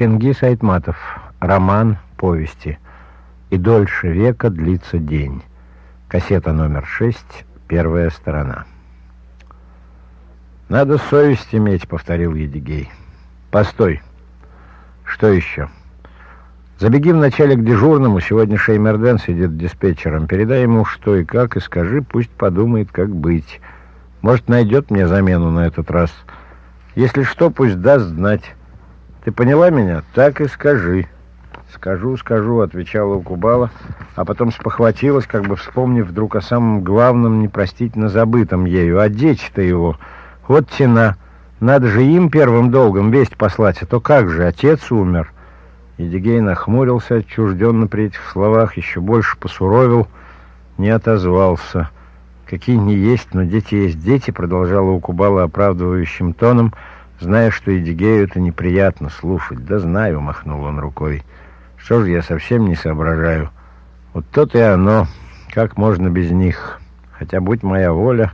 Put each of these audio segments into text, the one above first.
Чингис Айтматов. Роман повести. И дольше века длится день. Кассета номер шесть. Первая сторона. «Надо совесть иметь», — повторил Едигей. «Постой. Что еще?» «Забеги вначале к дежурному. Сегодня Шеймерден сидит диспетчером. Передай ему, что и как, и скажи, пусть подумает, как быть. Может, найдет мне замену на этот раз. Если что, пусть даст знать». Ты поняла меня? Так и скажи. Скажу, скажу, отвечала Укубала, а потом спохватилась, как бы вспомнив вдруг о самом главном, непростительно забытом ею. А дети-то его, вот тена. Надо же им первым долгом весть послать, а то как же, отец умер. Едигей нахмурился отчужденно при этих словах, еще больше посуровил, не отозвался. Какие не есть, но дети есть дети, продолжала Укубала оправдывающим тоном — зная, что Эдигею это неприятно слушать. «Да знаю», — махнул он рукой. «Что же я совсем не соображаю? Вот то-то и оно. Как можно без них? Хотя, будь моя воля,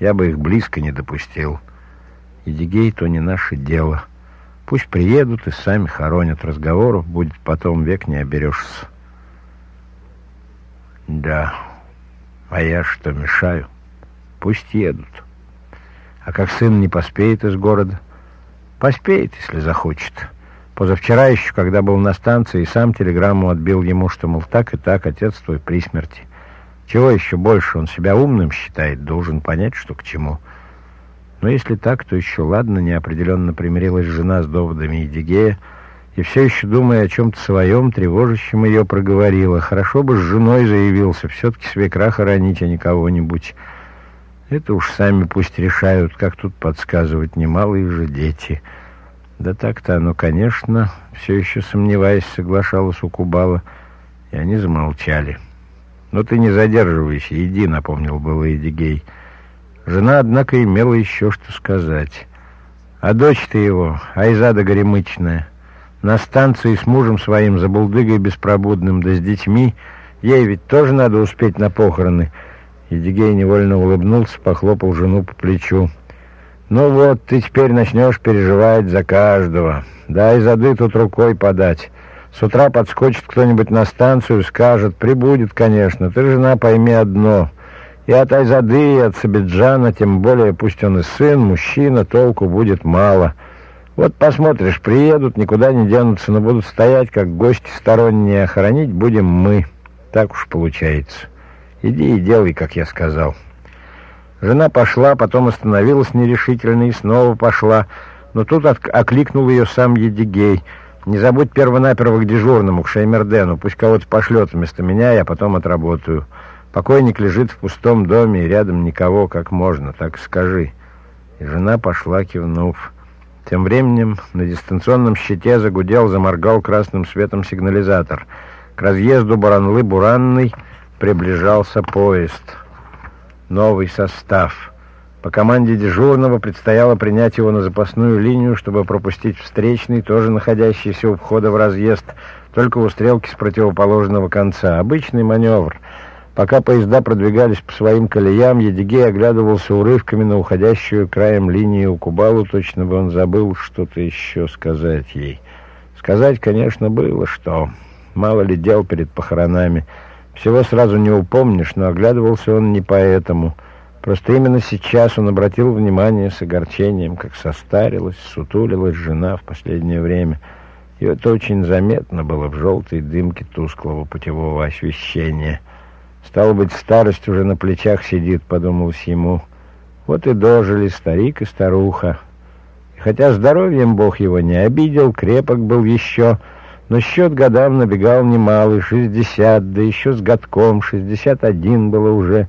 я бы их близко не допустил. Эдигей — то не наше дело. Пусть приедут и сами хоронят. Разговоров будет потом, век не оберешься». «Да, а я что, мешаю? Пусть едут». А как сын не поспеет из города, Поспеет, если захочет. Позавчера еще, когда был на станции, сам телеграмму отбил ему, что, мол, так и так, отец твой при смерти. Чего еще больше, он себя умным считает, должен понять, что к чему. Но если так, то еще ладно, неопределенно примирилась жена с доводами Едигея, и все еще, думая о чем-то своем, тревожащем ее, проговорила. Хорошо бы с женой заявился, все-таки свекра хоронить, а не кого-нибудь. Это уж сами пусть решают, как тут подсказывать немалые же дети. Да так-то оно, конечно, все еще сомневаясь, соглашалась у Кубала, и они замолчали. «Но «Ну ты не задерживайся, иди», — напомнил было Эдигей. Жена, однако, имела еще что сказать. «А дочь-то его, Айзада Горемычная, на станции с мужем своим, за булдыгой беспробудным, да с детьми, ей ведь тоже надо успеть на похороны». Едигей невольно улыбнулся, похлопал жену по плечу. «Ну вот, ты теперь начнешь переживать за каждого. Дай зады тут рукой подать. С утра подскочит кто-нибудь на станцию, скажет, прибудет, конечно. Ты, жена, пойми одно. И от Айзады, и от Сабиджана, тем более, пусть он и сын, мужчина, толку будет мало. Вот посмотришь, приедут, никуда не денутся, но будут стоять, как гости сторонние, охранить будем мы. Так уж получается». Иди и делай, как я сказал. Жена пошла, потом остановилась нерешительно и снова пошла. Но тут окликнул ее сам Едигей. «Не забудь первонаперво к дежурному, к Шеймердену. Пусть кого-то пошлет вместо меня, я потом отработаю. Покойник лежит в пустом доме, и рядом никого, как можно, так скажи». И жена пошла, кивнув. Тем временем на дистанционном щите загудел, заморгал красным светом сигнализатор. К разъезду Баранлы-Буранной приближался поезд. Новый состав. По команде дежурного предстояло принять его на запасную линию, чтобы пропустить встречный, тоже находящийся у входа в разъезд, только у стрелки с противоположного конца. Обычный маневр. Пока поезда продвигались по своим колеям, Едигей оглядывался урывками на уходящую краем линии у Кубалу, точно бы он забыл что-то еще сказать ей. Сказать, конечно, было что. Мало ли дел перед похоронами. Всего сразу не упомнишь, но оглядывался он не поэтому. Просто именно сейчас он обратил внимание с огорчением, как состарилась, сутулилась жена в последнее время. И это очень заметно было в желтой дымке тусклого путевого освещения. Стало быть, старость уже на плечах сидит, подумалось ему. Вот и дожили старик и старуха. И хотя здоровьем Бог его не обидел, крепок был еще... Но счет годам набегал немалый, шестьдесят, да еще с годком, шестьдесят один было уже.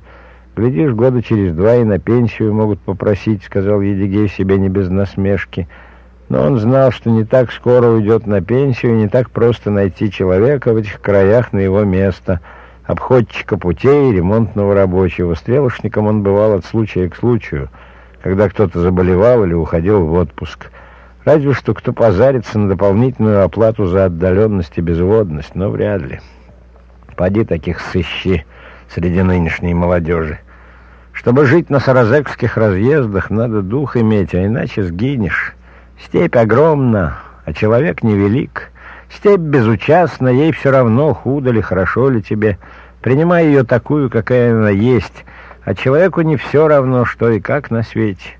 Глядишь, года через два и на пенсию могут попросить, сказал Едигей себе не без насмешки. Но он знал, что не так скоро уйдет на пенсию, не так просто найти человека в этих краях на его место. Обходчика путей, ремонтного рабочего. Стрелочником он бывал от случая к случаю, когда кто-то заболевал или уходил в отпуск. Разве что кто позарится на дополнительную оплату за отдаленность и безводность, но вряд ли. Поди таких сыщи среди нынешней молодежи. Чтобы жить на саразекских разъездах, надо дух иметь, а иначе сгинешь. Степь огромна, А человек невелик. Степь безучастна, ей все равно, худо ли, хорошо ли тебе. Принимай ее такую, какая она есть. А человеку не все равно, что и как на свете.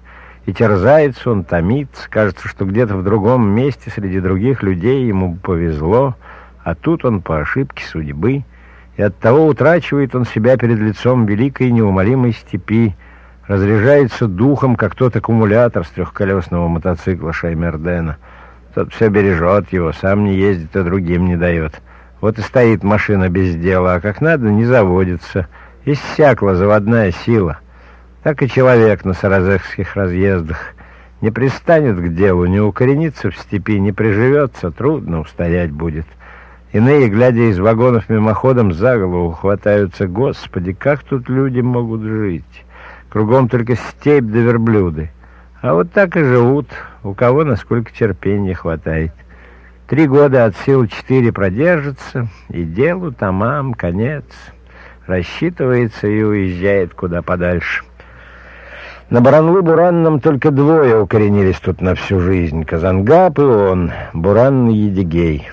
И терзается он, томится, кажется, что где-то в другом месте среди других людей ему повезло, а тут он по ошибке судьбы, и оттого утрачивает он себя перед лицом великой неумолимой степи, разряжается духом, как тот аккумулятор с трехколесного мотоцикла Шаймердена. Тот все бережет его, сам не ездит, а другим не дает. Вот и стоит машина без дела, а как надо, не заводится. Иссякла заводная сила. Так и человек на саразекских разъездах. Не пристанет к делу, не укоренится в степи, не приживется, трудно устоять будет. Иные, глядя из вагонов мимоходом, за голову хватаются. Господи, как тут люди могут жить? Кругом только степь да верблюды. А вот так и живут, у кого насколько терпения хватает. Три года от сил четыре продержится, и делу тамам конец. Рассчитывается и уезжает куда подальше. На Баранлы-Буранном только двое укоренились тут на всю жизнь. Казангап и он, Буранный Едигей.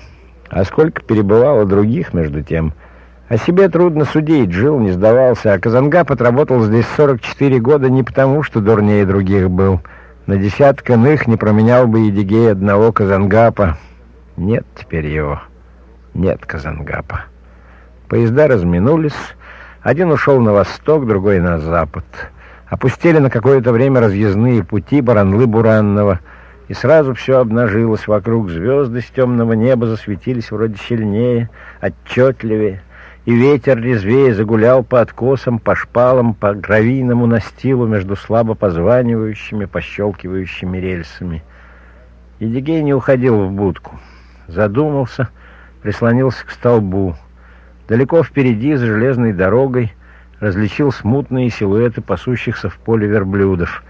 А сколько перебывало других между тем. О себе трудно судить, жил, не сдавался, а Казангап отработал здесь 44 года не потому, что дурнее других был. На десяток иных не променял бы Едигей одного Казангапа. Нет теперь его. Нет Казангапа. Поезда разминулись. Один ушел на восток, другой на запад. Опустили на какое-то время разъездные пути Баранлы-Буранного, и сразу все обнажилось вокруг. Звезды с темного неба засветились вроде сильнее, отчетливее, и ветер резвее загулял по откосам, по шпалам, по гравийному настилу между слабо позванивающими, пощелкивающими рельсами. Едигей не уходил в будку. Задумался, прислонился к столбу. Далеко впереди, за железной дорогой, различил смутные силуэты пасущихся в поле верблюдов.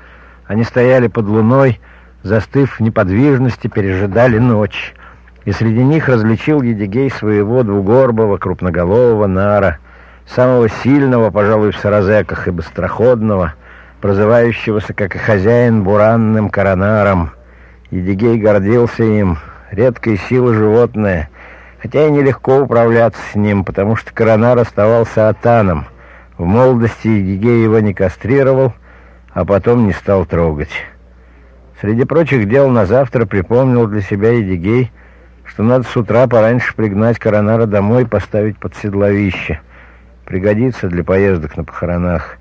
Они стояли под луной, застыв в неподвижности, пережидали ночь. И среди них различил Едигей своего двугорбого, крупноголового нара, самого сильного, пожалуй, в саразеках и быстроходного, прозывающегося, как и хозяин, буранным коронаром. Едигей гордился им, редкой силы животное, хотя и нелегко управляться с ним, потому что коронар оставался атаном — в молодости Егей его не кастрировал, а потом не стал трогать. Среди прочих дел на завтра припомнил для себя Едигей, что надо с утра пораньше пригнать коронара домой и поставить под седловище. Пригодится для поездок на похоронах.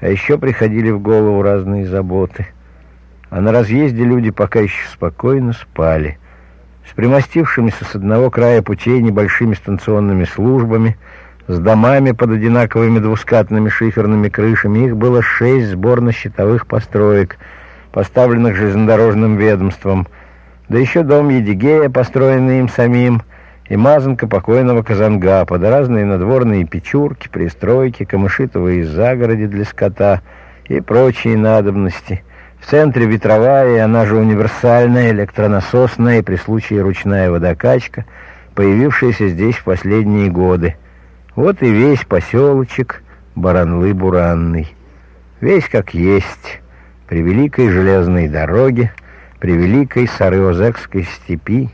А еще приходили в голову разные заботы. А на разъезде люди пока еще спокойно спали. С примостившимися с одного края путей небольшими станционными службами – с домами под одинаковыми двускатными шиферными крышами. Их было шесть сборно-щитовых построек, поставленных железнодорожным ведомством. Да еще дом Едигея, построенный им самим, и мазанка покойного Казангапа, да разные надворные печурки, пристройки, камышитовые загороди для скота и прочие надобности. В центре ветровая, она же универсальная, электронасосная и при случае ручная водокачка, появившаяся здесь в последние годы. Вот и весь поселочек Баранлы-Буранный. Весь как есть, при великой железной дороге, при великой Сарыозекской степи,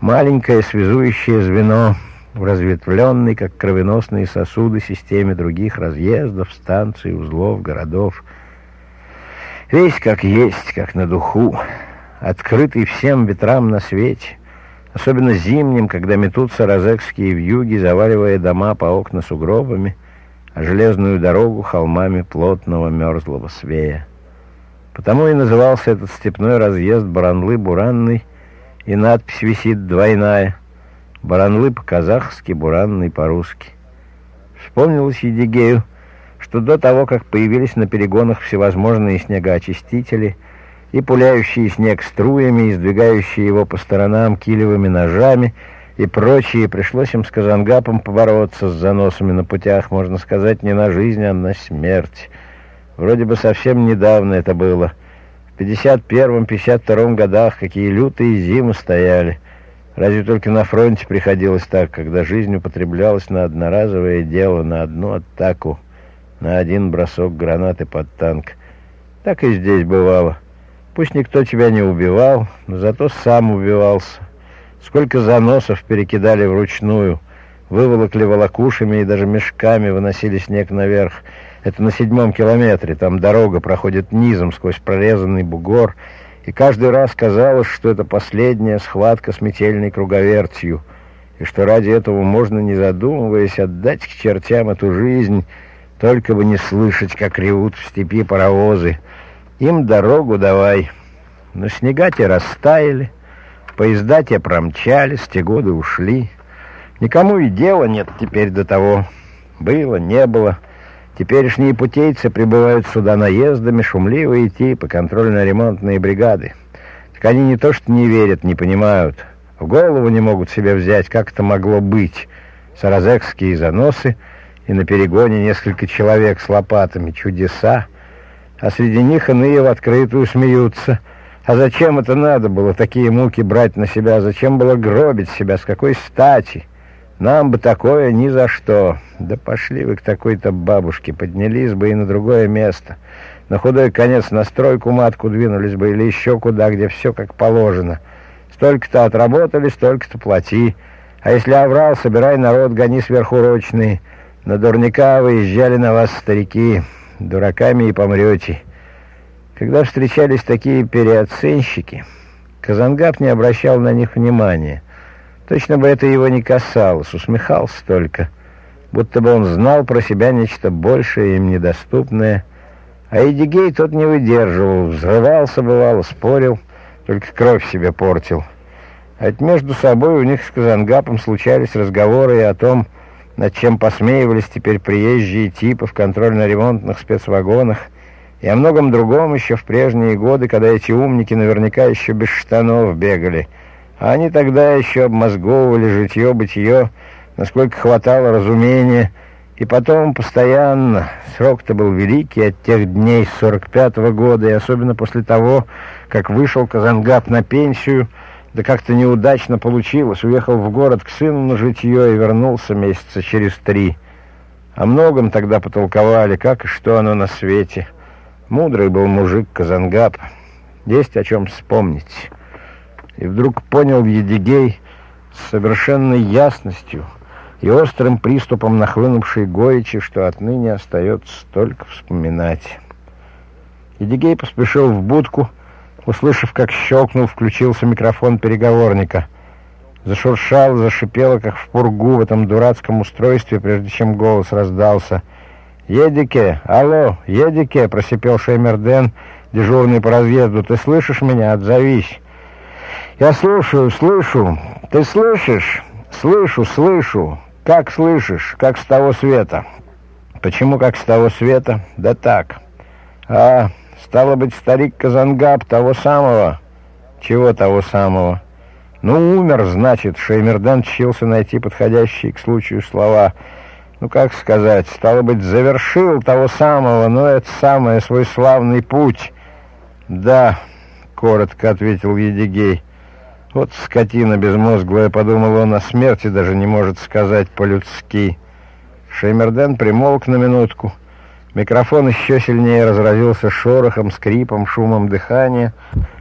маленькое связующее звено в разветвленной, как кровеносные сосуды, системе других разъездов, станций, узлов, городов. Весь как есть, как на духу, открытый всем ветрам на свете, Особенно зимним, когда метутся розекские вьюги, заваливая дома по окна сугробами, а железную дорогу холмами плотного мерзлого свея. Потому и назывался этот степной разъезд Баранлы-Буранный, и надпись висит двойная «Баранлы по-казахски, Буранный по-русски». Вспомнилось Едигею, что до того, как появились на перегонах всевозможные снегоочистители – и пуляющие снег струями, и сдвигающие его по сторонам килевыми ножами и прочие. Пришлось им с Казангапом побороться с заносами на путях, можно сказать, не на жизнь, а на смерть. Вроде бы совсем недавно это было. В 51-52 годах какие лютые зимы стояли. Разве только на фронте приходилось так, когда жизнь употреблялась на одноразовое дело, на одну атаку, на один бросок гранаты под танк. Так и здесь бывало. Пусть никто тебя не убивал, но зато сам убивался. Сколько заносов перекидали вручную, выволокли волокушами и даже мешками выносили снег наверх. Это на седьмом километре, там дорога проходит низом сквозь прорезанный бугор, и каждый раз казалось, что это последняя схватка с метельной круговертью, и что ради этого можно, не задумываясь, отдать к чертям эту жизнь, только бы не слышать, как ревут в степи паровозы. Им дорогу давай. Но снега те растаяли, поезда те промчались, те годы ушли. Никому и дела нет теперь до того. Было, не было. Теперешние путейцы прибывают сюда наездами, шумливые типы, контрольно-ремонтные бригады. Так они не то что не верят, не понимают. В голову не могут себе взять, как это могло быть. Саразекские заносы и на перегоне несколько человек с лопатами. Чудеса а среди них иные в открытую смеются. А зачем это надо было, такие муки брать на себя? Зачем было гробить себя? С какой стати? Нам бы такое ни за что. Да пошли вы к такой-то бабушке, поднялись бы и на другое место. На худой конец на стройку матку двинулись бы или еще куда, где все как положено. Столько-то отработали, столько-то плати. А если оврал, собирай народ, гони сверхурочные. На дурника выезжали на вас старики дураками и помрете. Когда встречались такие переоценщики, Казангап не обращал на них внимания. Точно бы это его не касалось, усмехался только, будто бы он знал про себя нечто большее, им недоступное. А Эдигей тот не выдерживал, взрывался, бывало, спорил, только кровь себе портил. А между собой у них с Казангапом случались разговоры о том, над чем посмеивались теперь приезжие типы в контрольно-ремонтных спецвагонах, и о многом другом еще в прежние годы, когда эти умники наверняка еще без штанов бегали. А они тогда еще обмозговывали житье-бытие, насколько хватало разумения, и потом постоянно, срок-то был великий от тех дней с 45-го года, и особенно после того, как вышел Казангап на пенсию – да как-то неудачно получилось. Уехал в город к сыну на житье и вернулся месяца через три. О многом тогда потолковали, как и что оно на свете. Мудрый был мужик Казангап. Есть о чем вспомнить. И вдруг понял Едигей с совершенной ясностью и острым приступом нахлынувшей горечи, что отныне остается только вспоминать. Едигей поспешил в будку, Услышав, как щелкнул, включился микрофон переговорника. Зашуршал, зашипело, как в пургу в этом дурацком устройстве, прежде чем голос раздался. «Едике! Алло! Едике!» — просипел Шеймерден, дежурный по разъезду. «Ты слышишь меня? Отзовись!» «Я слушаю, слышу! Ты слышишь?» «Слышу, слышу! Как слышишь? Как с того света?» «Почему как с того света?» «Да так!» «А, Стало быть, старик Казангаб того самого. Чего того самого? Ну, умер, значит. Шеймердан чился найти подходящие к случаю слова. Ну, как сказать, стало быть, завершил того самого, но это самое, свой славный путь. Да, коротко ответил Едигей. Вот скотина безмозглая, подумал он, о смерти даже не может сказать по-людски. Шеймерден примолк на минутку. Микрофон еще сильнее разразился шорохом, скрипом, шумом дыхания.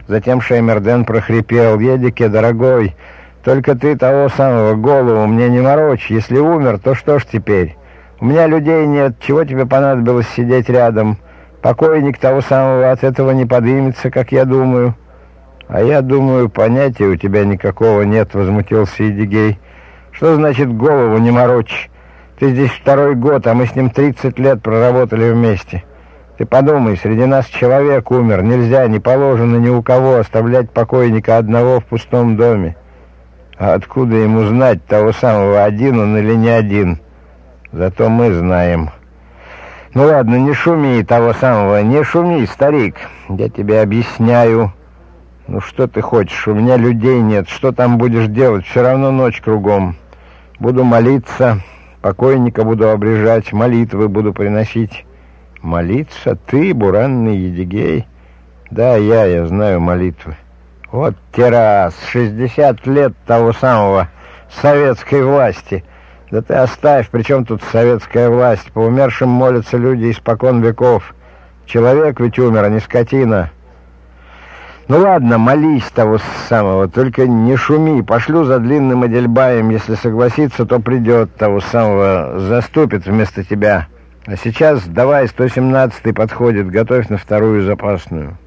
Затем Шеймерден прохрипел. «Едике, дорогой, только ты того самого голову мне не морочь. Если умер, то что ж теперь? У меня людей нет. Чего тебе понадобилось сидеть рядом? Покойник того самого от этого не подымется, как я думаю». «А я думаю, понятия у тебя никакого нет», — возмутился Едигей. «Что значит голову не морочь?» Ты здесь второй год, а мы с ним 30 лет проработали вместе. Ты подумай, среди нас человек умер. Нельзя, не положено ни у кого оставлять покойника одного в пустом доме. А откуда ему знать того самого, один он или не один? Зато мы знаем. Ну ладно, не шуми того самого, не шуми, старик. Я тебе объясняю. Ну что ты хочешь, у меня людей нет. Что там будешь делать? Все равно ночь кругом. Буду молиться... Покойника буду обрежать, молитвы буду приносить. Молиться? Ты, буранный Едигей? Да, я, я знаю молитвы. Вот террас, 60 лет того самого советской власти. Да ты оставь, при чем тут советская власть? По умершим молятся люди испокон веков. Человек ведь умер, а не скотина. Ну ладно, молись того самого, только не шуми. Пошлю за длинным Адельбаем, если согласится, то придет того самого, заступит вместо тебя. А сейчас давай, 117-й подходит, готовь на вторую запасную.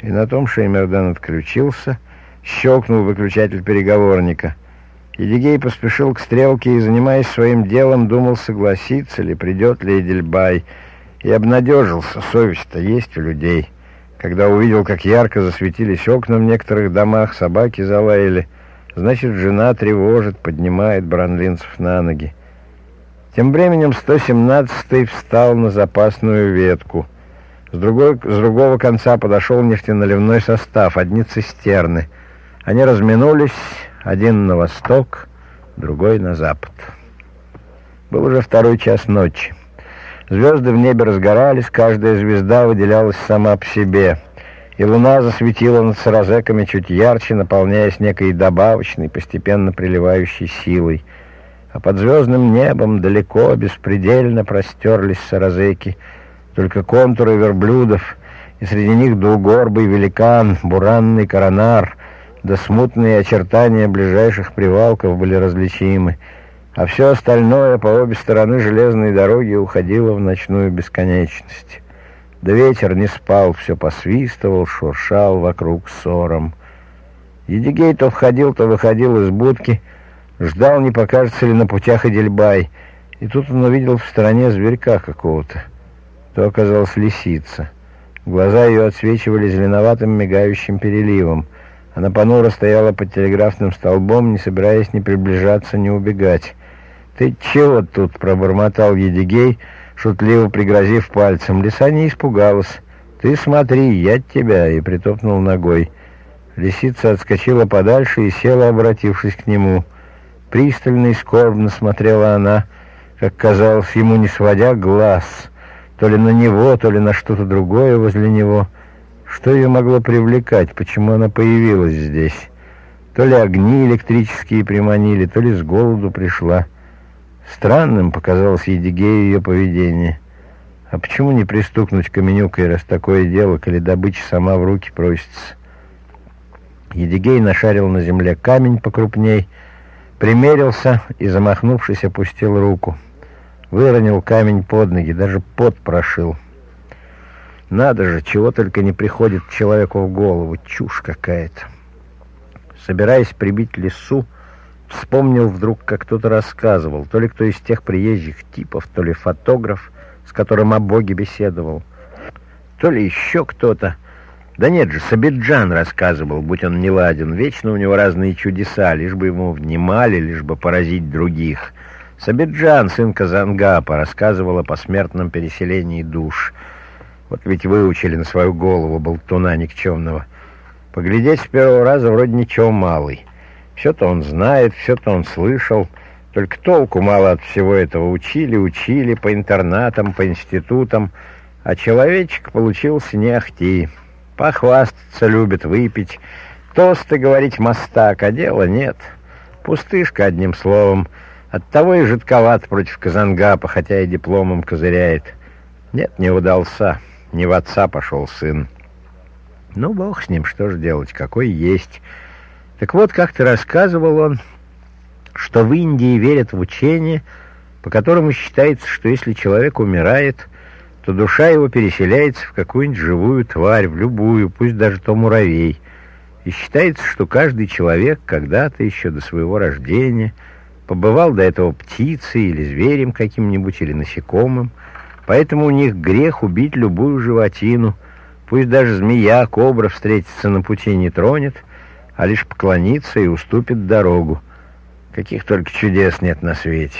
И на том Шеймердан отключился, щелкнул выключатель переговорника. Едигей поспешил к стрелке и, занимаясь своим делом, думал, согласиться ли, придет ли Эдельбай, и обнадежился, совесть-то есть у людей. Когда увидел, как ярко засветились окна в некоторых домах, собаки залаяли, значит, жена тревожит, поднимает бранлинцев на ноги. Тем временем 117-й встал на запасную ветку. С, другой, с другого конца подошел нефтеналивной состав, одни цистерны. Они разминулись, один на восток, другой на запад. Был уже второй час ночи. Звезды в небе разгорались, каждая звезда выделялась сама по себе, и луна засветила над саразеками чуть ярче, наполняясь некой добавочной, постепенно приливающей силой — а под звездным небом далеко, беспредельно простерлись саразеки, только контуры верблюдов, и среди них двугорбый великан, буранный коронар, да смутные очертания ближайших привалков были различимы, а все остальное по обе стороны железной дороги уходило в ночную бесконечность. Да ветер не спал, все посвистывал, шуршал вокруг ссором. Едигей то входил, то выходил из будки — Ждал, не покажется ли на путях Эдельбай. И тут он увидел в стороне зверька какого-то. То оказалась лисица. Глаза ее отсвечивали зеленоватым мигающим переливом. Она понуро стояла под телеграфным столбом, не собираясь ни приближаться, ни убегать. «Ты чего тут?» — пробормотал Едигей, шутливо пригрозив пальцем. Лиса не испугалась. «Ты смотри, я тебя!» — и притопнул ногой. Лисица отскочила подальше и села, обратившись к нему — Пристально и скорбно смотрела она, как казалось ему, не сводя глаз, то ли на него, то ли на что-то другое возле него. Что ее могло привлекать, почему она появилась здесь? То ли огни электрические приманили, то ли с голоду пришла. Странным показалось Едигею ее поведение. А почему не пристукнуть каменюкой, раз такое дело, коли добыча сама в руки просится? Едигей нашарил на земле камень покрупней, Примерился и, замахнувшись, опустил руку. Выронил камень под ноги, даже пот прошил. Надо же, чего только не приходит человеку в голову, чушь какая-то. Собираясь прибить лесу, вспомнил вдруг, как кто-то рассказывал, то ли кто из тех приезжих типов, то ли фотограф, с которым о Боге беседовал, то ли еще кто-то, да нет же, Сабиджан рассказывал, будь он не ладен. Вечно у него разные чудеса, лишь бы ему внимали, лишь бы поразить других. Сабиджан, сын Казангапа, рассказывал о посмертном переселении душ. Вот ведь выучили на свою голову болтуна никчемного. Поглядеть с первого раза вроде ничего малый. Все-то он знает, все-то он слышал. Только толку мало от всего этого. Учили, учили по интернатам, по институтам. А человечек получился не ахти. Похвастаться любит, выпить, тосты говорить мастак, а дела нет. Пустышка, одним словом. Оттого и жидковат против Казангапа, хотя и дипломом козыряет. Нет, не удался. Не в отца пошел сын. Ну, бог с ним, что же делать, какой есть. Так вот, как-то рассказывал он, что в Индии верят в учение, по которому считается, что если человек умирает, то душа его переселяется в какую-нибудь живую тварь, в любую, пусть даже то муравей. И считается, что каждый человек когда-то еще до своего рождения побывал до этого птицей или зверем каким-нибудь, или насекомым, поэтому у них грех убить любую животину, пусть даже змея, кобра встретится на пути не тронет, а лишь поклонится и уступит дорогу. Каких только чудес нет на свете.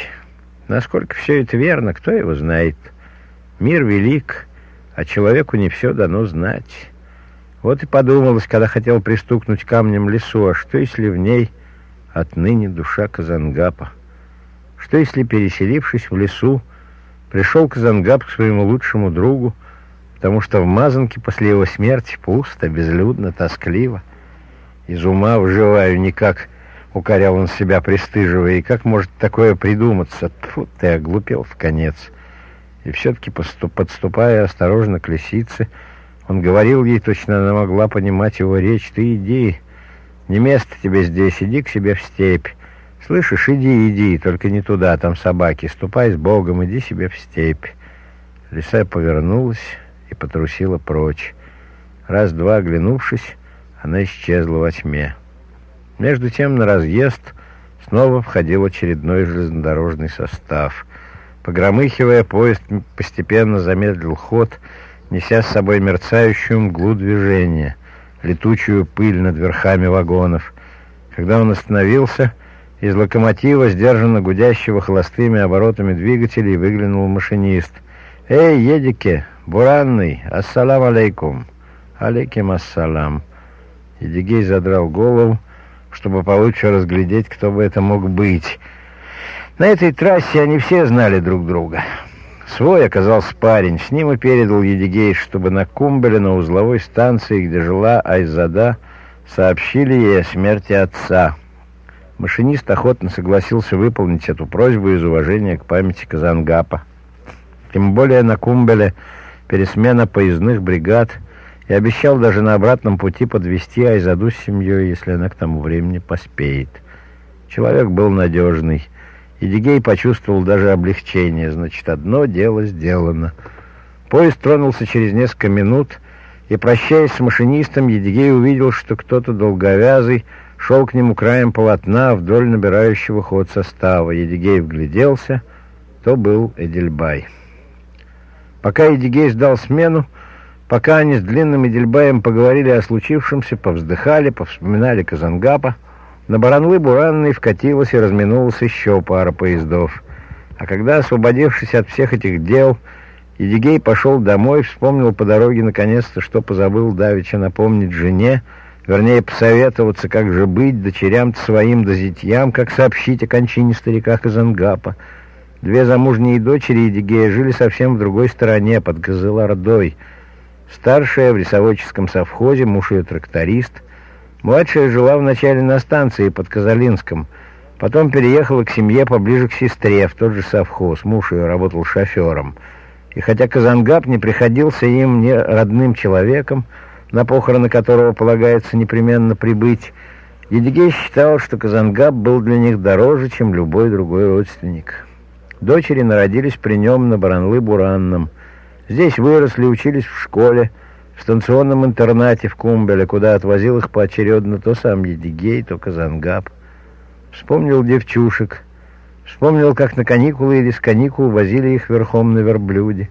Насколько все это верно, кто его знает. Мир велик, а человеку не все дано знать. Вот и подумалось, когда хотел пристукнуть камнем лесу, а что если в ней отныне душа Казангапа? Что если, переселившись в лесу, пришел Казангап к своему лучшему другу, потому что в Мазанке после его смерти пусто, безлюдно, тоскливо. Из ума выживаю никак, укорял он себя, пристыживая, и как может такое придуматься? Тьфу, ты оглупел в конец. И все-таки, подступая осторожно к лисице, Он говорил ей, точно она могла понимать его речь. «Ты иди, не место тебе здесь, иди к себе в степь. Слышишь, иди, иди, только не туда, там собаки. Ступай с Богом, иди себе в степь». Лиса повернулась и потрусила прочь. Раз-два оглянувшись, она исчезла во тьме. Между тем на разъезд снова входил очередной железнодорожный состав. Погромыхивая, поезд постепенно замедлил ход, неся с собой мерцающую мглу движения, летучую пыль над верхами вагонов. Когда он остановился, из локомотива, сдержанно гудящего холостыми оборотами двигателей, выглянул машинист. «Эй, едике, буранный, ассалам алейкум!» «Алейким ассалам!» Едигей задрал голову, чтобы получше разглядеть, кто бы это мог быть. На этой трассе они все знали друг друга. Свой оказался парень, с ним и передал Едигей, чтобы на Кумбеле, на узловой станции, где жила Айзада, сообщили ей о смерти отца. Машинист охотно согласился выполнить эту просьбу из уважения к памяти Казангапа. Тем более на Кумбеле пересмена поездных бригад — и обещал даже на обратном пути подвести Айзаду с семьей, если она к тому времени поспеет. Человек был надежный. И Дигей почувствовал даже облегчение. Значит, одно дело сделано. Поезд тронулся через несколько минут, и, прощаясь с машинистом, Едигей увидел, что кто-то долговязый шел к нему краем полотна вдоль набирающего ход состава. Едигей вгляделся, то был Эдельбай. Пока Едигей ждал смену, Пока они с Длинным и поговорили о случившемся, повздыхали, повспоминали Казангапа, на Баранлы-Буранной вкатилась и разминулась еще пара поездов. А когда, освободившись от всех этих дел, Едигей пошел домой, вспомнил по дороге наконец-то, что позабыл Давича напомнить жене, вернее, посоветоваться, как же быть дочерям своим да зятьям, как сообщить о кончине старика Казангапа. Две замужние дочери Едигея жили совсем в другой стороне, под Газылардой — Старшая в лесоводческом совхозе, муж ее тракторист. Младшая жила вначале на станции под Казалинском, потом переехала к семье поближе к сестре, в тот же совхоз. Муж ее работал шофером. И хотя Казангап не приходился им ни родным человеком, на похороны которого полагается непременно прибыть, Едигей считал, что Казангап был для них дороже, чем любой другой родственник. Дочери народились при нем на Баранлы-Буранном – Здесь выросли, учились в школе, в станционном интернате в Кумбеле, куда отвозил их поочередно то сам Едигей, то Казангаб. Вспомнил девчушек. Вспомнил, как на каникулы или с каникул возили их верхом на верблюде.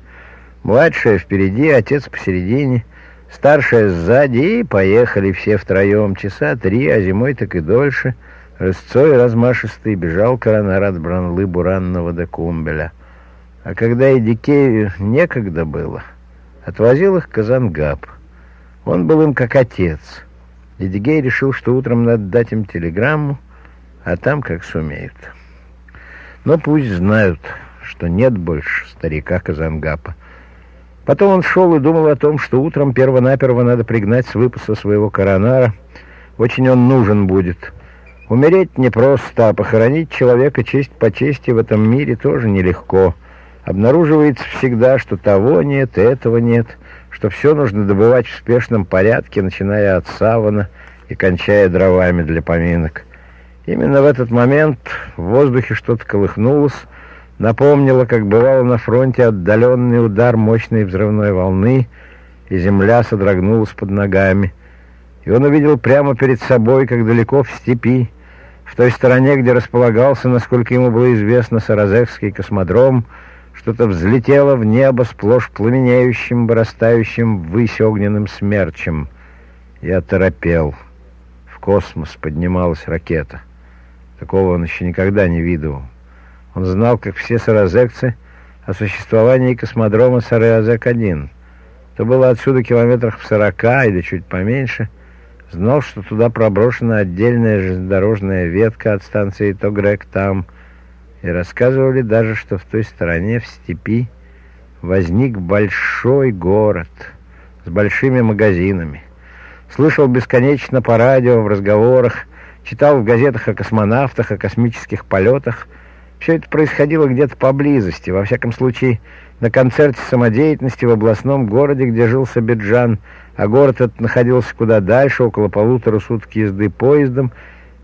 Младшая впереди, отец посередине, старшая сзади, и поехали все втроем. Часа три, а зимой так и дольше. Рысцой размашистый бежал коронар от Бранлы Буранного до Кумбеля. А когда Эдикею некогда было, отвозил их Казангаб. Он был им как отец. Эдигей решил, что утром надо дать им телеграмму, а там как сумеют. Но пусть знают, что нет больше старика Казангапа. Потом он шел и думал о том, что утром перво-наперво надо пригнать с выпаса своего коронара. Очень он нужен будет. Умереть непросто, а похоронить человека честь по чести в этом мире тоже нелегко — Обнаруживается всегда, что того нет, этого нет, что все нужно добывать в спешном порядке, начиная от савана и кончая дровами для поминок. Именно в этот момент в воздухе что-то колыхнулось, напомнило, как бывало на фронте отдаленный удар мощной взрывной волны, и земля содрогнулась под ногами. И он увидел прямо перед собой, как далеко в степи, в той стороне, где располагался, насколько ему было известно, Саразекский космодром, что-то взлетело в небо сплошь пламенеющим, вырастающим ввысь огненным смерчем. Я торопел. В космос поднималась ракета. Такого он еще никогда не видывал. Он знал, как все саразекцы, о существовании космодрома Саразек-1. То было отсюда километрах в сорока или чуть поменьше. Знал, что туда проброшена отдельная железнодорожная ветка от станции Тогрек-Там — и рассказывали даже, что в той стороне, в степи, возник большой город с большими магазинами. Слышал бесконечно по радио, в разговорах, читал в газетах о космонавтах, о космических полетах, Все это происходило где-то поблизости, во всяком случае, на концерте самодеятельности в областном городе, где жил Сабиджан, а город этот находился куда дальше, около полутора суток езды поездом,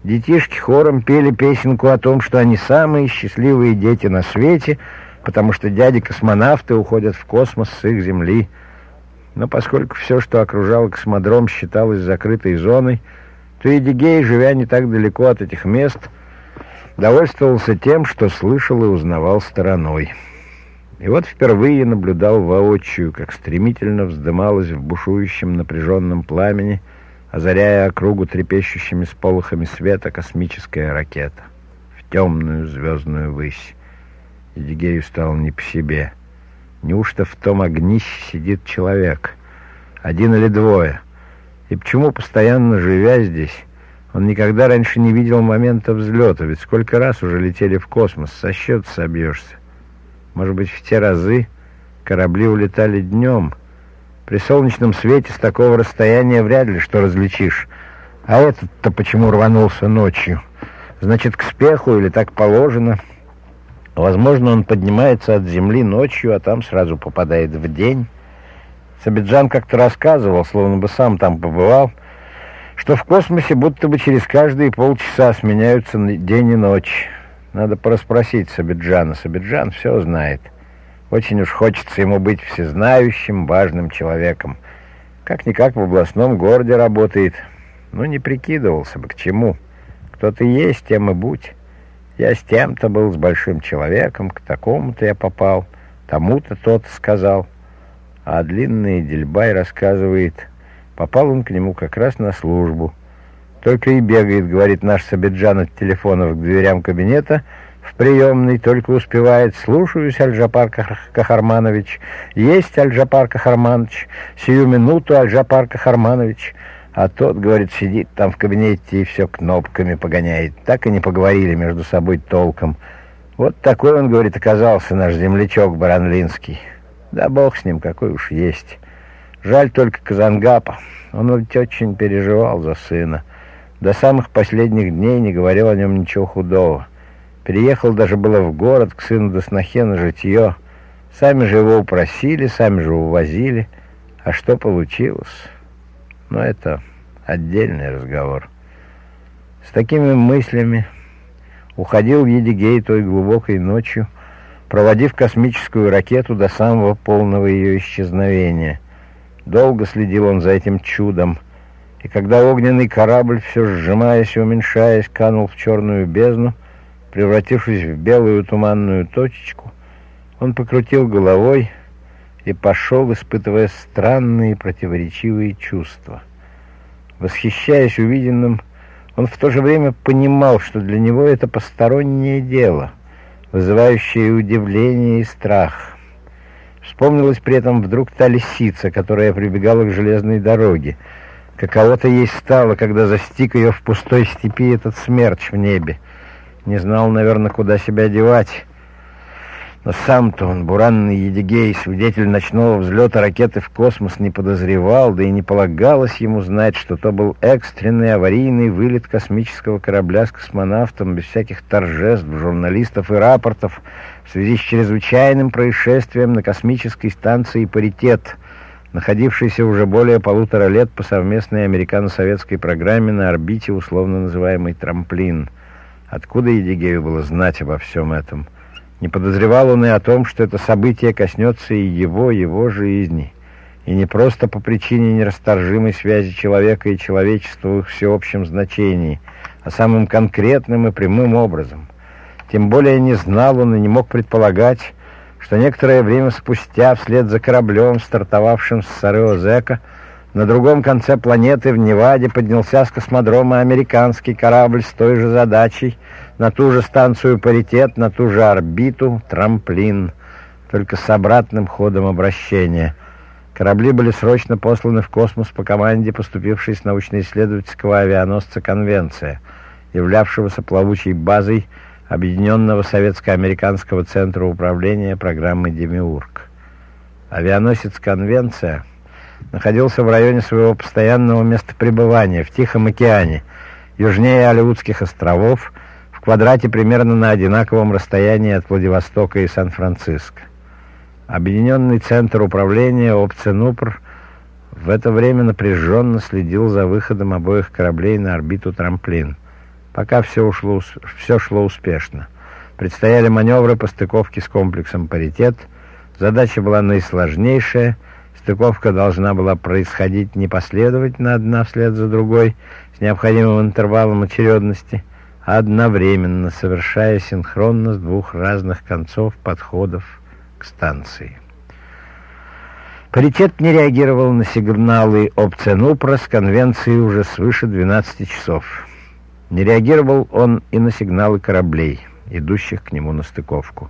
детишки хором пели песенку о том, что они самые счастливые дети на свете, потому что дяди-космонавты уходят в космос с их Земли. Но поскольку все, что окружало космодром, считалось закрытой зоной, то Эдигей, живя не так далеко от этих мест, довольствовался тем, что слышал и узнавал стороной. И вот впервые наблюдал воочию, как стремительно вздымалась в бушующем напряженном пламени, озаряя округу трепещущими сполохами света космическая ракета в темную звездную высь. Эдигею стало не по себе — Неужто в том огнище сидит человек? Один или двое? И почему, постоянно живя здесь, он никогда раньше не видел момента взлета? Ведь сколько раз уже летели в космос, со счета собьешься. Может быть, в те разы корабли улетали днем. При солнечном свете с такого расстояния вряд ли что различишь. А этот-то почему рванулся ночью? Значит, к спеху или так положено — Возможно, он поднимается от земли ночью, а там сразу попадает в день. Сабиджан как-то рассказывал, словно бы сам там побывал, что в космосе будто бы через каждые полчаса сменяются день и ночь. Надо порасспросить Сабиджана. Сабиджан все знает. Очень уж хочется ему быть всезнающим, важным человеком. Как-никак в областном городе работает. Ну, не прикидывался бы, к чему. Кто ты есть, тем и будь. Я с тем-то был, с большим человеком, к такому-то я попал, тому-то тот сказал. А длинный Дельбай рассказывает, попал он к нему как раз на службу. Только и бегает, говорит наш Сабиджан от телефона к дверям кабинета, в приемной, только успевает. Слушаюсь, Альжапар Кахарманович. Есть, Альжапар Кахарманович. Сию минуту, Альжапар Кахарманович. А тот, говорит, сидит там в кабинете и все кнопками погоняет. Так и не поговорили между собой толком. Вот такой он, говорит, оказался наш землячок Баранлинский. Да бог с ним, какой уж есть. Жаль только Казангапа. Он ведь очень переживал за сына. До самых последних дней не говорил о нем ничего худого. Переехал даже было в город к сыну до снохе на житье. Сами же его упросили, сами же увозили. А что получилось? Но это отдельный разговор. С такими мыслями уходил Едигей той глубокой ночью, проводив космическую ракету до самого полного ее исчезновения. Долго следил он за этим чудом, и когда огненный корабль, все сжимаясь и уменьшаясь, канул в черную бездну, превратившись в белую туманную точечку, он покрутил головой, и пошел, испытывая странные противоречивые чувства. Восхищаясь увиденным, он в то же время понимал, что для него это постороннее дело, вызывающее удивление и страх. Вспомнилась при этом вдруг та лисица, которая прибегала к железной дороге. Каково-то ей стало, когда застиг ее в пустой степи этот смерч в небе. Не знал, наверное, куда себя девать. Но сам-то он, буранный Едигей, свидетель ночного взлета ракеты в космос, не подозревал, да и не полагалось ему знать, что то был экстренный аварийный вылет космического корабля с космонавтом, без всяких торжеств, журналистов и рапортов, в связи с чрезвычайным происшествием на космической станции «Паритет», находившейся уже более полутора лет по совместной американо-советской программе на орбите, условно называемый «Трамплин». Откуда Едигею было знать обо всем этом? — не подозревал он и о том, что это событие коснется и его, его жизни. И не просто по причине нерасторжимой связи человека и человечества в их всеобщем значении, а самым конкретным и прямым образом. Тем более не знал он и не мог предполагать, что некоторое время спустя, вслед за кораблем, стартовавшим с Сареозека, на другом конце планеты в Неваде поднялся с космодрома американский корабль с той же задачей — на ту же станцию паритет, на ту же орбиту, трамплин, только с обратным ходом обращения. Корабли были срочно посланы в космос по команде, поступившей с научно-исследовательского авианосца «Конвенция», являвшегося плавучей базой Объединенного Советско-Американского Центра Управления программы «Демиург». Авианосец «Конвенция» находился в районе своего постоянного места пребывания в Тихом океане, южнее Алиутских островов, квадрате примерно на одинаковом расстоянии от Владивостока и Сан-Франциско. Объединенный центр управления Опценупр в это время напряженно следил за выходом обоих кораблей на орбиту трамплин. Пока все, ушло, все шло успешно. Предстояли маневры по стыковке с комплексом «Паритет». Задача была наисложнейшая. Стыковка должна была происходить непоследовательно одна вслед за другой, с необходимым интервалом очередности, а одновременно совершая синхронно с двух разных концов подходов к станции. Паритет не реагировал на сигналы Опценупра с конвенции уже свыше 12 часов. Не реагировал он и на сигналы кораблей, идущих к нему на стыковку.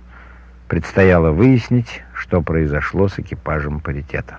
Предстояло выяснить, что произошло с экипажем паритета.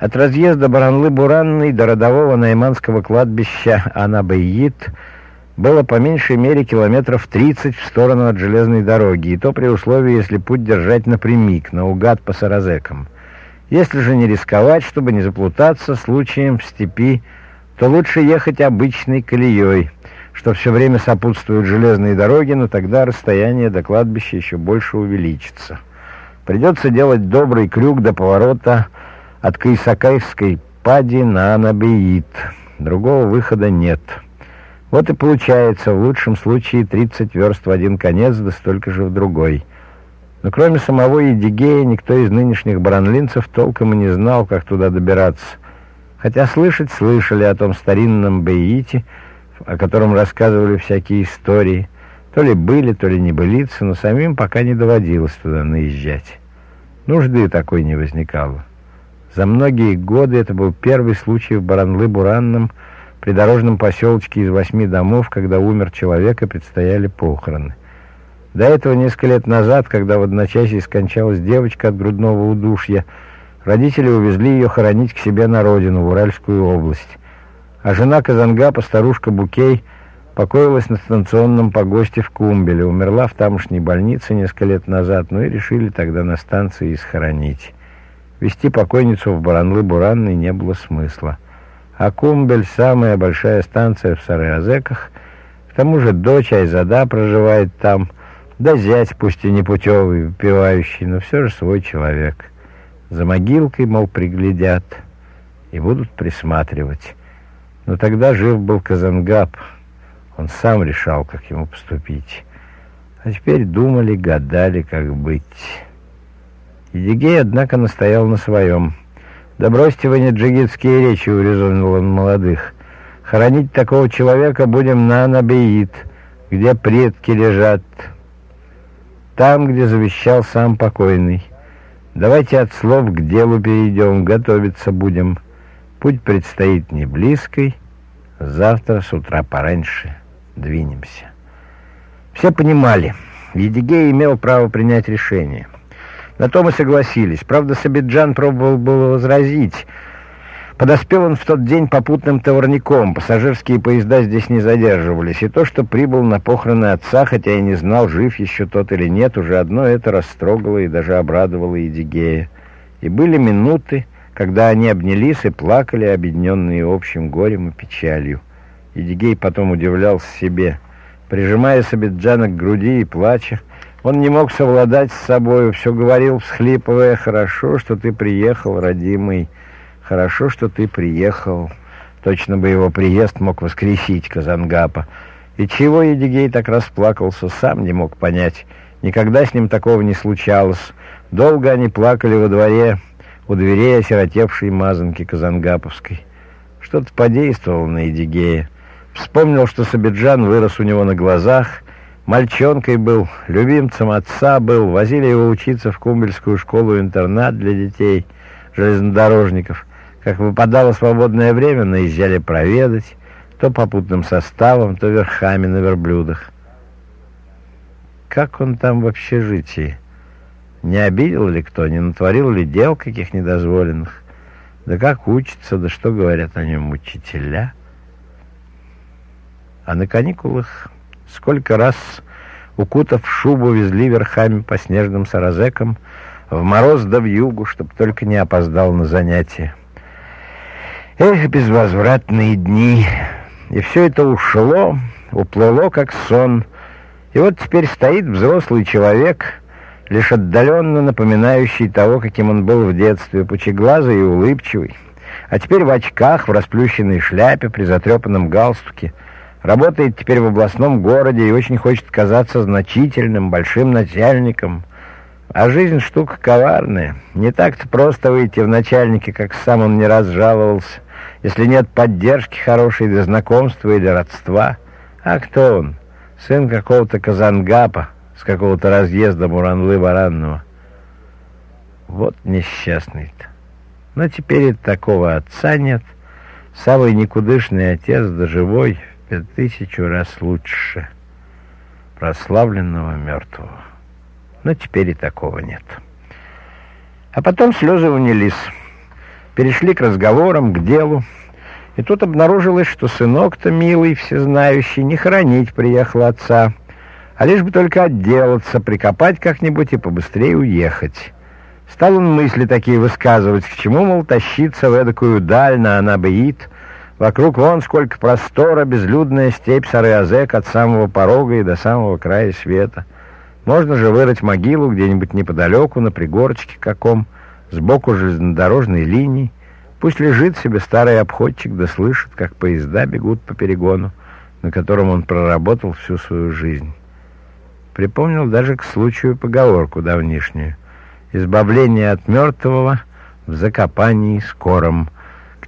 От разъезда Баранлы-Буранной до родового Найманского кладбища Анабейит – было по меньшей мере километров 30 в сторону от железной дороги, и то при условии, если путь держать напрямик, наугад по саразекам. Если же не рисковать, чтобы не заплутаться случаем в степи, то лучше ехать обычной колеей, что все время сопутствует железной дороге, но тогда расстояние до кладбища еще больше увеличится. Придется делать добрый крюк до поворота от Кайсакайской пади на Анабеит. Другого выхода нет». Вот и получается, в лучшем случае 30 верст в один конец, да столько же в другой. Но кроме самого Едигея, никто из нынешних баранлинцев толком и не знал, как туда добираться. Хотя слышать слышали о том старинном Бейите, о котором рассказывали всякие истории. То ли были, то ли не былицы, но самим пока не доводилось туда наезжать. Нужды такой не возникало. За многие годы это был первый случай в Баранлы-Буранном, придорожном поселочке из восьми домов, когда умер человек и предстояли похороны. До этого несколько лет назад, когда в одночасье скончалась девочка от грудного удушья, родители увезли ее хоронить к себе на родину, в Уральскую область. А жена Казангапа, старушка Букей, покоилась на станционном погосте в Кумбеле, умерла в тамошней больнице несколько лет назад, ну и решили тогда на станции схоронить. Вести покойницу в Баранлы-Буранный не было смысла а Кумбель – самая большая станция в Сарыазеках. К тому же дочь Айзада проживает там, да зять, пусть и не путевый, выпивающий, но все же свой человек. За могилкой, мол, приглядят и будут присматривать. Но тогда жив был Казангап, он сам решал, как ему поступить. А теперь думали, гадали, как быть. Едигей, однако, настоял на своем – «Да бросьте вы не джигитские речи», — урезонил он молодых. «Хоронить такого человека будем на Набеит, где предки лежат, там, где завещал сам покойный. Давайте от слов к делу перейдем, готовиться будем. Путь предстоит не близкий, завтра с утра пораньше двинемся». Все понимали, Едигей имел право принять решение — на то мы согласились. Правда, Сабиджан пробовал было возразить. Подоспел он в тот день попутным товарником. Пассажирские поезда здесь не задерживались. И то, что прибыл на похороны отца, хотя и не знал, жив еще тот или нет, уже одно это растрогало и даже обрадовало Едигея. И были минуты, когда они обнялись и плакали, объединенные общим горем и печалью. Едигей потом удивлялся себе. Прижимая Сабиджана к груди и плача, он не мог совладать с собой, все говорил, всхлипывая, «Хорошо, что ты приехал, родимый, хорошо, что ты приехал». Точно бы его приезд мог воскресить Казангапа. И чего Едигей так расплакался, сам не мог понять. Никогда с ним такого не случалось. Долго они плакали во дворе, у дверей осиротевшей мазанки Казангаповской. Что-то подействовало на Едигея. Вспомнил, что Сабиджан вырос у него на глазах — Мальчонкой был, любимцем отца был, возили его учиться в Кумбельскую школу-интернат для детей, железнодорожников. Как выпадало свободное время, наезжали проведать. то попутным составом, то верхами на верблюдах. Как он там в общежитии? Не обидел ли кто, не натворил ли дел каких недозволенных? Да как учится, да что говорят о нем учителя? А на каникулах сколько раз, укутав шубу, везли верхами по снежным саразекам, в мороз да в югу, чтоб только не опоздал на занятия. Эх, безвозвратные дни! И все это ушло, уплыло, как сон. И вот теперь стоит взрослый человек, лишь отдаленно напоминающий того, каким он был в детстве, пучеглазый и улыбчивый. А теперь в очках, в расплющенной шляпе, при затрепанном галстуке. Работает теперь в областном городе и очень хочет казаться значительным, большим начальником. А жизнь штука коварная. Не так-то просто выйти в начальники, как сам он не раз жаловался если нет поддержки хорошей для знакомства или родства. А кто он? Сын какого-то Казангапа с какого-то разъезда Муранлы-Баранного. Вот несчастный-то. Но теперь такого отца нет. Самый никудышный отец, да живой, пять тысячу раз лучше прославленного мертвого. Но теперь и такого нет. А потом слезы унялись перешли к разговорам, к делу. И тут обнаружилось, что сынок-то милый, всезнающий, не хоронить приехал отца, а лишь бы только отделаться, прикопать как-нибудь и побыстрее уехать. Стал он мысли такие высказывать, к чему, мол, тащиться в эдакую даль на Анабеит, вокруг вон сколько простора, безлюдная степь Сары-Азек от самого порога и до самого края света. Можно же вырыть могилу где-нибудь неподалеку, на пригорочке каком, сбоку железнодорожной линии. Пусть лежит себе старый обходчик, да слышит, как поезда бегут по перегону, на котором он проработал всю свою жизнь. Припомнил даже к случаю поговорку давнишнюю. «Избавление от мертвого в закопании скором.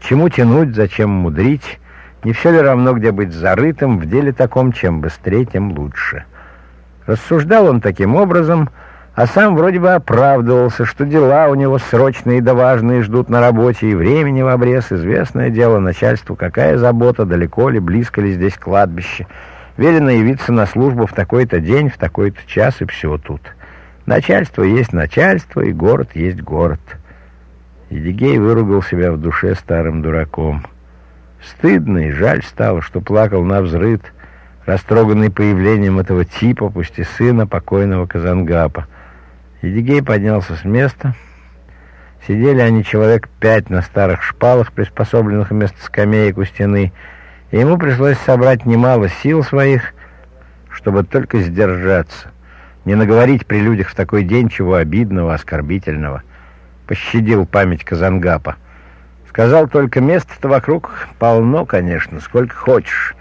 Чему тянуть, зачем мудрить? Не все ли равно, где быть зарытым в деле таком, чем быстрее, тем лучше?» Рассуждал он таким образом, а сам вроде бы оправдывался, что дела у него срочные да важные ждут на работе, и времени в обрез, известное дело начальству, какая забота, далеко ли, близко ли здесь кладбище. Велено явиться на службу в такой-то день, в такой-то час, и все тут. Начальство есть начальство, и город есть город. Едигей выругал себя в душе старым дураком. Стыдно и жаль стало, что плакал на взрыд, растроганный появлением этого типа, пусть и сына покойного Казангапа. Едигей поднялся с места. Сидели они человек пять на старых шпалах, приспособленных вместо скамеек у стены, и ему пришлось собрать немало сил своих, чтобы только сдержаться, не наговорить при людях в такой день чего обидного, оскорбительного. Пощадил память Казангапа. Сказал только, места-то вокруг полно, конечно, сколько хочешь.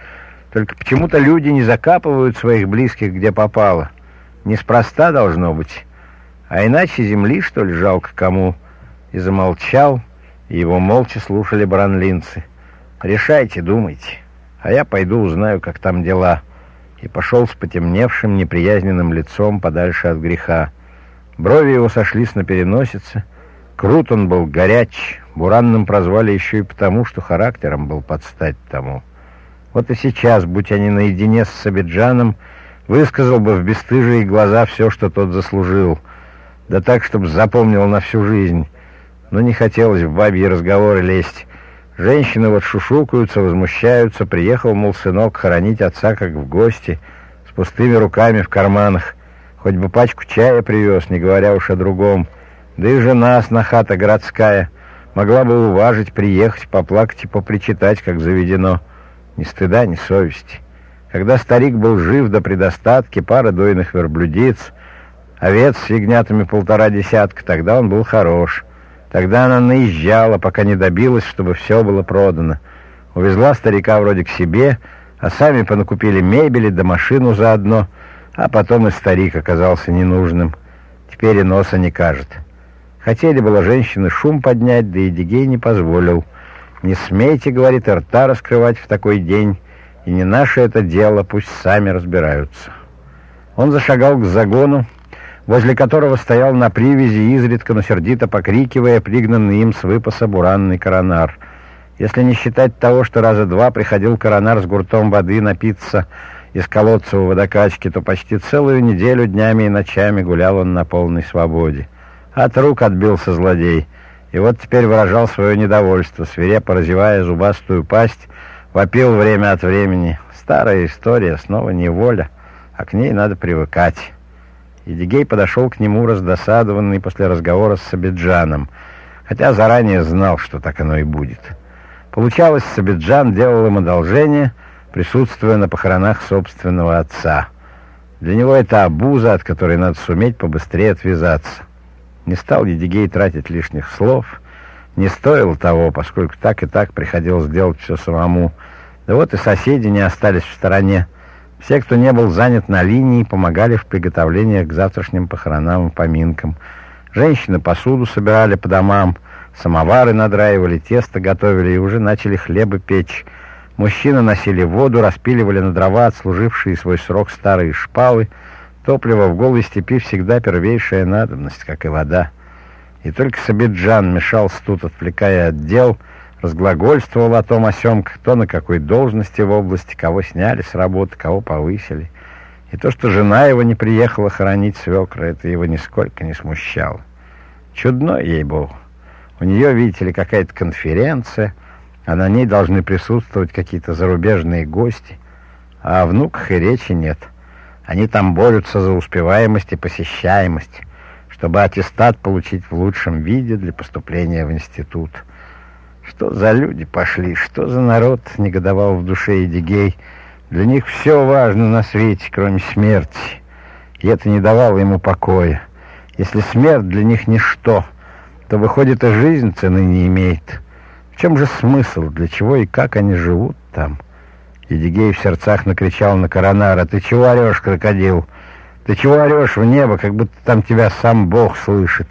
Только почему-то люди не закапывают своих близких, где попало. Неспроста должно быть. А иначе земли, что ли, жалко кому? И замолчал, и его молча слушали бранлинцы. Решайте, думайте, а я пойду узнаю, как там дела. И пошел с потемневшим, неприязненным лицом подальше от греха. Брови его сошлись на переносице. Крут он был горяч, буранным прозвали еще и потому, что характером был под стать тому. Вот и сейчас, будь они наедине с Сабиджаном, высказал бы в бесстыжие глаза все, что тот заслужил — да так, чтобы запомнил на всю жизнь. Но не хотелось в бабьи разговоры лезть. Женщины вот шушукаются, возмущаются. Приехал, мол, сынок хоронить отца, как в гости, с пустыми руками в карманах. Хоть бы пачку чая привез, не говоря уж о другом. Да и жена снохата городская могла бы уважить, приехать, поплакать и попричитать, как заведено. Ни стыда, ни совести. Когда старик был жив до предостатки, пара дойных верблюдиц — овец с ягнятами полтора десятка, тогда он был хорош. Тогда она наезжала, пока не добилась, чтобы все было продано. Увезла старика вроде к себе, а сами понакупили мебели да машину заодно, а потом и старик оказался ненужным. Теперь и носа не кажет. Хотели было женщины шум поднять, да и Дигей не позволил. «Не смейте, — говорит, — рта раскрывать в такой день, и не наше это дело, пусть сами разбираются». Он зашагал к загону, возле которого стоял на привязи, изредка, но сердито покрикивая, пригнанный им с выпаса буранный коронар. Если не считать того, что раза два приходил коронар с гуртом воды напиться из колодца у водокачки, то почти целую неделю днями и ночами гулял он на полной свободе. От рук отбился злодей, и вот теперь выражал свое недовольство, свирепо разевая зубастую пасть, вопил время от времени. Старая история, снова неволя, а к ней надо привыкать. Едигей подошел к нему раздосадованный после разговора с Сабиджаном, хотя заранее знал, что так оно и будет. Получалось, Сабиджан делал им одолжение, присутствуя на похоронах собственного отца. Для него это обуза, от которой надо суметь побыстрее отвязаться. Не стал Едигей тратить лишних слов, не стоило того, поскольку так и так приходилось делать все самому. Да вот и соседи не остались в стороне. Все, кто не был занят на линии, помогали в приготовлении к завтрашним похоронам и поминкам. Женщины посуду собирали по домам, самовары надраивали, тесто готовили и уже начали хлебы печь. Мужчины носили воду, распиливали на дрова отслужившие свой срок старые шпалы. Топливо в голой степи всегда первейшая надобность, как и вода. И только Сабиджан мешался тут, отвлекая от дел, — разглагольствовал о том о сём, кто на какой должности в области, кого сняли с работы, кого повысили. И то, что жена его не приехала хоронить свекра, это его нисколько не смущало. Чудно, ей-богу. У нее, видите ли, какая-то конференция, а на ней должны присутствовать какие-то зарубежные гости, а о внуках и речи нет. Они там борются за успеваемость и посещаемость, чтобы аттестат получить в лучшем виде для поступления в институт. Что за люди пошли, что за народ, негодовал в душе Эдигей. Для них все важно на свете, кроме смерти. И это не давало ему покоя. Если смерть для них ничто, то, выходит, и жизнь цены не имеет. В чем же смысл, для чего и как они живут там? Едигей в сердцах накричал на Коронара. «Ты чего орешь, крокодил? Ты чего орешь в небо, как будто там тебя сам Бог слышит?»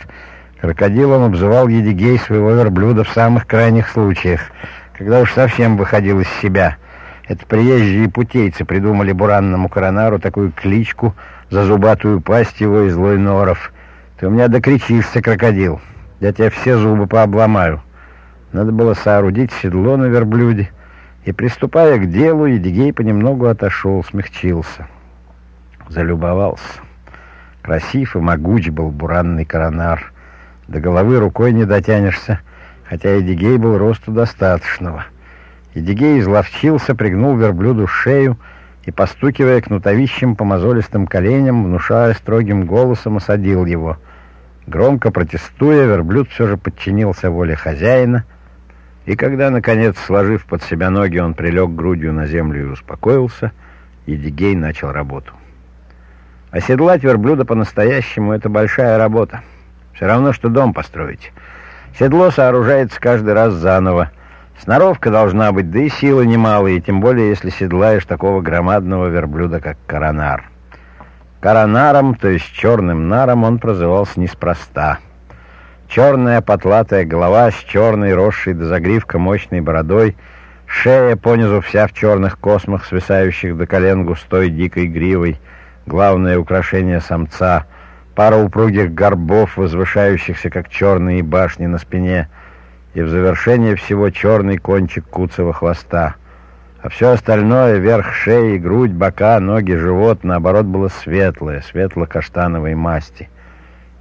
Крокодилом обзывал Едигей своего верблюда в самых крайних случаях, когда уж совсем выходил из себя. Это приезжие путейцы придумали буранному коронару такую кличку за зубатую пасть его и злой норов. Ты у меня докричишься, крокодил. Я тебе все зубы пообломаю. Надо было соорудить седло на верблюде. И, приступая к делу, Едигей понемногу отошел, смягчился. Залюбовался. Красив и могуч был буранный коронар — до головы рукой не дотянешься, хотя Эдигей был росту достаточного. Эдигей изловчился, пригнул верблюду шею и, постукивая кнутовищем по мозолистым коленям, внушая строгим голосом, осадил его. Громко протестуя, верблюд все же подчинился воле хозяина, и когда, наконец, сложив под себя ноги, он прилег грудью на землю и успокоился, Едигей начал работу. Оседлать верблюда по-настоящему — это большая работа. Все равно, что дом построить. Седло сооружается каждый раз заново. Сноровка должна быть, да и силы немалые, тем более, если седлаешь такого громадного верблюда, как коронар. Коронаром, то есть черным наром, он прозывался неспроста. Черная потлатая голова с черной, росшей до загривка мощной бородой, шея понизу вся в черных космах, свисающих до колен густой дикой гривой, главное украшение самца — пара упругих горбов, возвышающихся, как черные башни на спине, и в завершение всего черный кончик куцевого хвоста. А все остальное, верх шеи, грудь, бока, ноги, живот, наоборот, было светлое, светло-каштановой масти.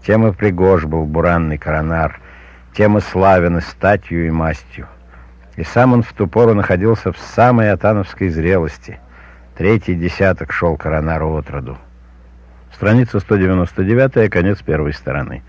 Тем и пригож был буранный коронар, тем и славен и статью, и мастью. И сам он в ту пору находился в самой атановской зрелости. Третий десяток шел коронару от роду. Страница 199, конец первой стороны.